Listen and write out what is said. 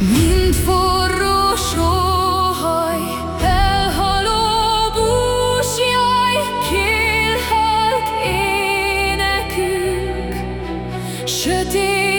Mint forró sóhaj, elhaló búsjaj, kélhelt énekünk, sötét.